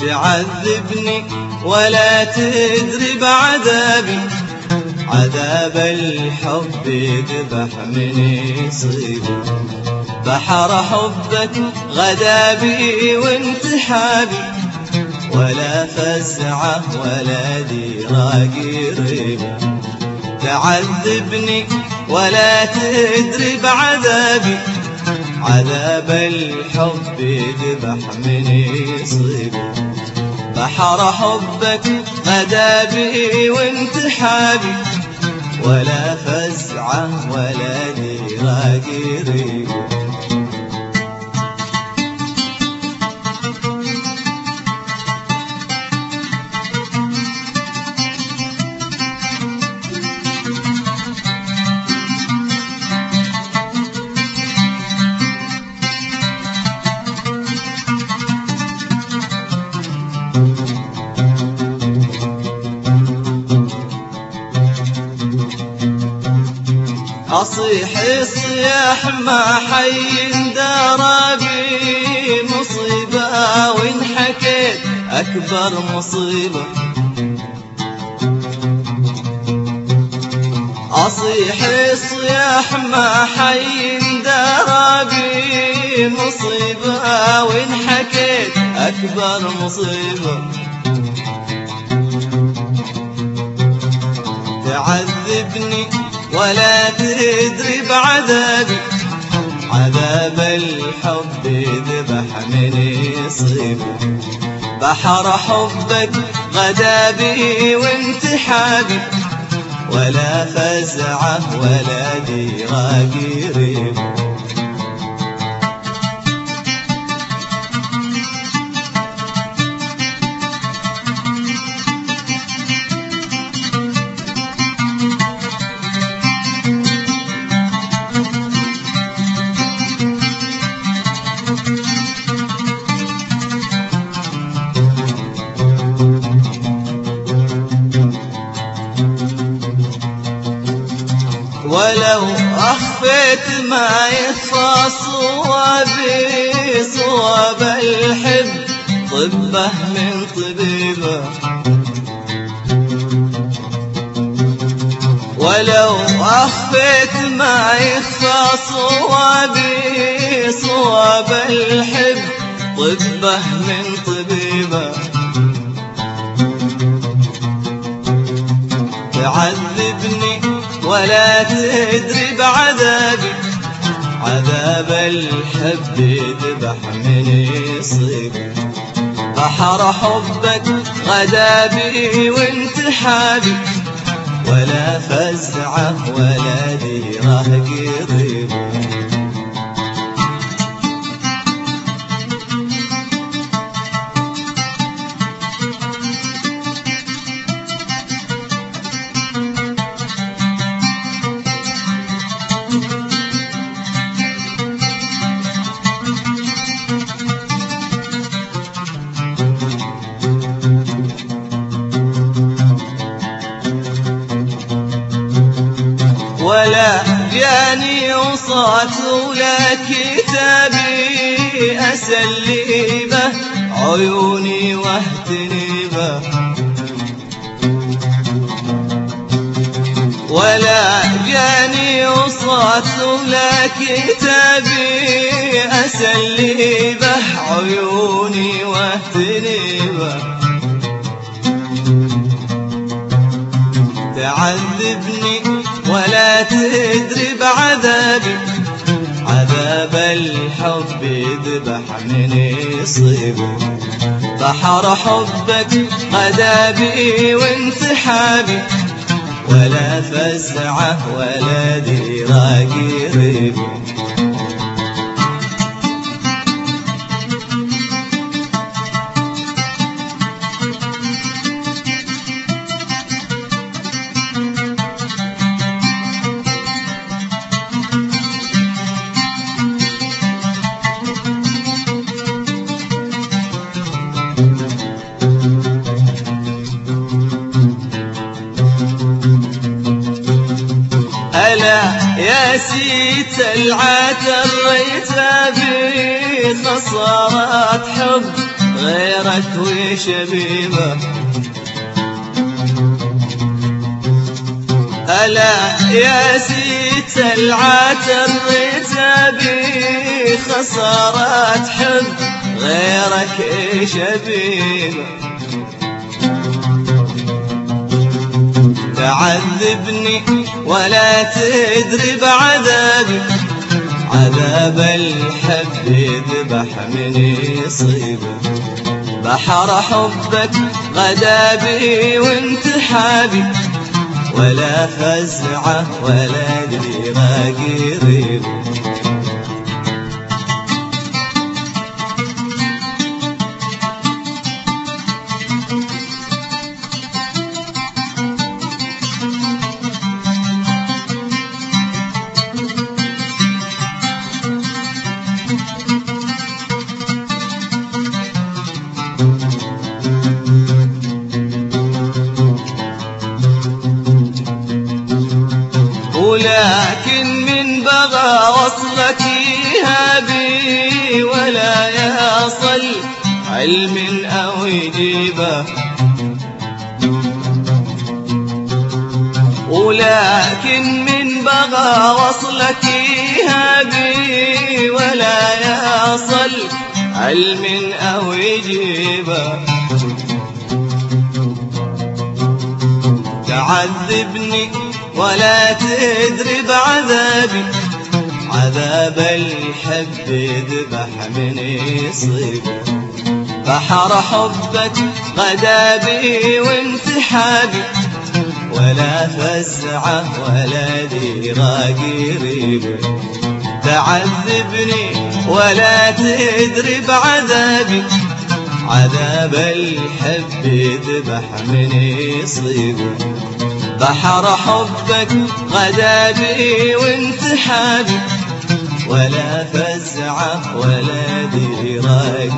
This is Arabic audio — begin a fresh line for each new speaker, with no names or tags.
تعذبني ولا تدري بعذابي. عذاب الحب يذبح من يصيب بحر حبك غدا بي وانتحابي. ولا فزعة ولا ديرة قريب تعذبني ولا تدري بعذابي. عذاب الحب يذبح من يصيب بحر حبك غدا بي وانتحابي. ولا فزعة ولا ديرة قريب أصيح الصياح ما حي درابي مصيبة وإن حكيت أكبر مصيبة. أصيح الصياح ما حي درابي مصيبة وإن حكيت أكبر مصيبة. تعذبني ولا تدري بعذابي عذاب الحب ذبح من يصيب. بحر حبك غدا بي وانتحابي ولا فزعة ولا ديرة قريب ولو أخفيت ما يخفى صوابي صواب الحب طبه من طبيبه ولو أخفيت ما يخفى صوابي صواب الحب طبه من طبيبه تعذبني ولا تدري بعذابي. عذاب الحب يذبح من يصيب بحر حبك غدا بي وانتحابي. ولا فزعة ولا ديرة قريب ولا كتابي أسلي به عيوني واهتني به ولا جاني وصات ولا كتابي أسلي به عيوني واهتني به تعذبني تدري بعذابي عذاب الحب يذبح من يصيب. بحر حبك غدا بي وانسحابي ولا فزعة ولا ديرة قريب ألا يا سيت العتر ريتابي خسارات حب غيرك وشبيبة. ألا يا سيت العتر رتابي خسارات حب غيرك شبيبة. تعذبني ولا تدري بعذابي عذاب الحب يذبح من يصيبه بحر حبك غدا بي وانتحابي. ولا فزعة ولا دماغ قريب ولكن من بغى وصلك يهابي ولا يصل علم أو يجيبه ولكن من بغى وصلك يهابي ولا يصل علم أو يجيبه تعذبني ولا تدري بعذابي. عذاب الحب يذبح من يصيب. بحر حبك غدا بي وانسحابي. ولا فزعة ولا ديرة قريب. تعذبني ولا تدري بعذابي. عذاب الحب يذبح من يصيبه بحر حبك غدا بي وانسحابي ولا فزعة ولا ديرة